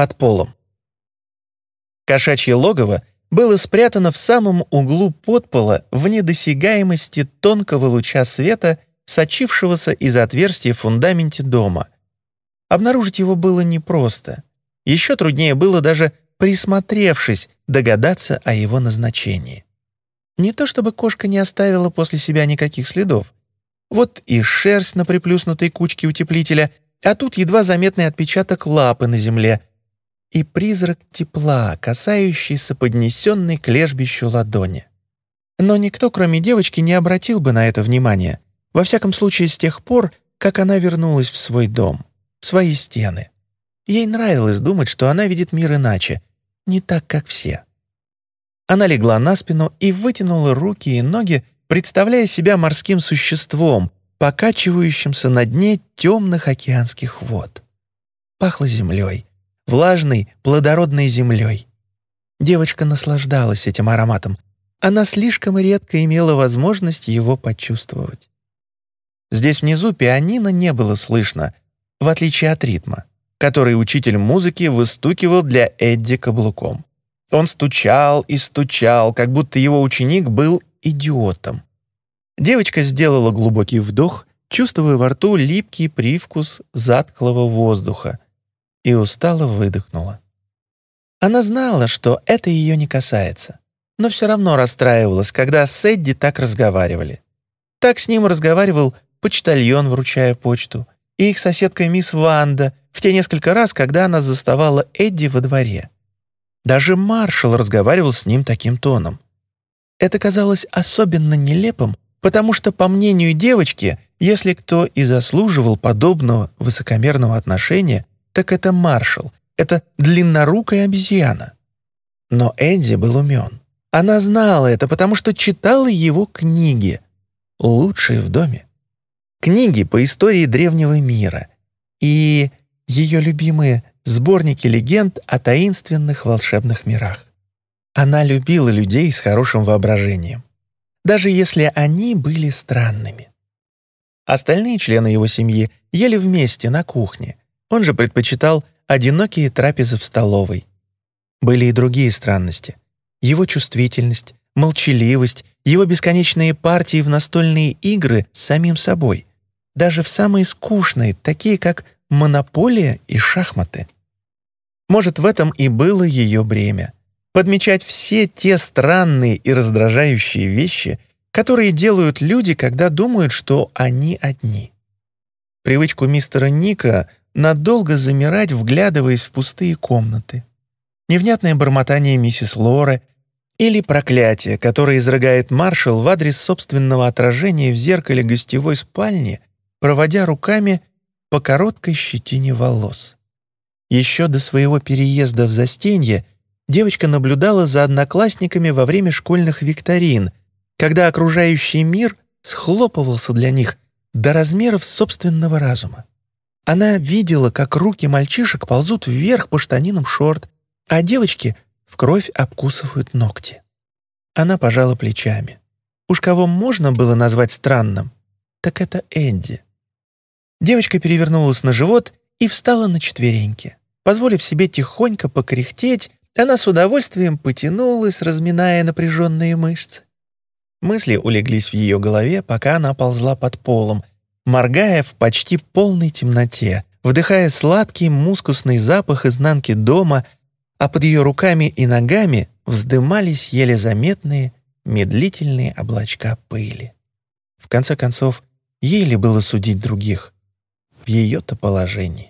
под полом. Кошачье логово было спрятано в самом углу подпола в недосягаемости тонкого луча света, сочившегося из отверстия в фундаменте дома. Обнаружить его было непросто. Еще труднее было даже присмотревшись, догадаться о его назначении. Не то чтобы кошка не оставила после себя никаких следов. Вот и шерсть на приплюснутой кучке утеплителя, а тут едва заметный отпечаток лапы на земле и призрак тепла, касающийся поднесенной к лежбищу ладони. Но никто, кроме девочки, не обратил бы на это внимания, во всяком случае с тех пор, как она вернулась в свой дом, в свои стены. Ей нравилось думать, что она видит мир иначе, не так, как все. Она легла на спину и вытянула руки и ноги, представляя себя морским существом, покачивающимся на дне темных океанских вод. Пахло землей, влажной, плодородной землей. Девочка наслаждалась этим ароматом. Она слишком редко имела возможность его почувствовать. Здесь внизу пианино не было слышно, в отличие от ритма, который учитель музыки выстукивал для Эдди каблуком. Он стучал и стучал, как будто его ученик был идиотом. Девочка сделала глубокий вдох, чувствуя во рту липкий привкус затхлого воздуха, и устало выдохнула. Она знала, что это ее не касается, но все равно расстраивалась, когда с Эдди так разговаривали. Так с ним разговаривал почтальон, вручая почту, и их соседка мисс Ванда в те несколько раз, когда она заставала Эдди во дворе. Даже маршал разговаривал с ним таким тоном. Это казалось особенно нелепым, потому что, по мнению девочки, если кто и заслуживал подобного высокомерного отношения, так это маршал, это длиннорукая обезьяна. Но Эдди был умен. Она знала это, потому что читала его книги, лучшие в доме. Книги по истории древнего мира и ее любимые сборники легенд о таинственных волшебных мирах. Она любила людей с хорошим воображением, даже если они были странными. Остальные члены его семьи ели вместе на кухне, он же предпочитал одинокие трапезы в столовой. Были и другие странности. Его чувствительность, молчаливость, его бесконечные партии в настольные игры с самим собой. Даже в самые скучные, такие как монополия и шахматы. Может, в этом и было ее бремя. Подмечать все те странные и раздражающие вещи, которые делают люди, когда думают, что они одни. Привычку мистера Ника надолго замирать, вглядываясь в пустые комнаты. Невнятное бормотание миссис Лоры или проклятие, которое изрыгает маршал в адрес собственного отражения в зеркале гостевой спальни, проводя руками по короткой щетине волос. Еще до своего переезда в Застенье девочка наблюдала за одноклассниками во время школьных викторин, когда окружающий мир схлопывался для них до размеров собственного разума. Она видела, как руки мальчишек ползут вверх по штанинам шорт, а девочки в кровь обкусывают ногти. Она пожала плечами. Уж кого можно было назвать странным, так это Энди. Девочка перевернулась на живот и встала на четвереньки. Позволив себе тихонько покряхтеть, она с удовольствием потянулась, разминая напряженные мышцы. Мысли улеглись в ее голове, пока она ползла под полом, моргая в почти полной темноте, вдыхая сладкий мускусный запах изнанки дома, а под ее руками и ногами вздымались еле заметные, медлительные облачка пыли. В конце концов, ей ли было судить других в ее-то положении?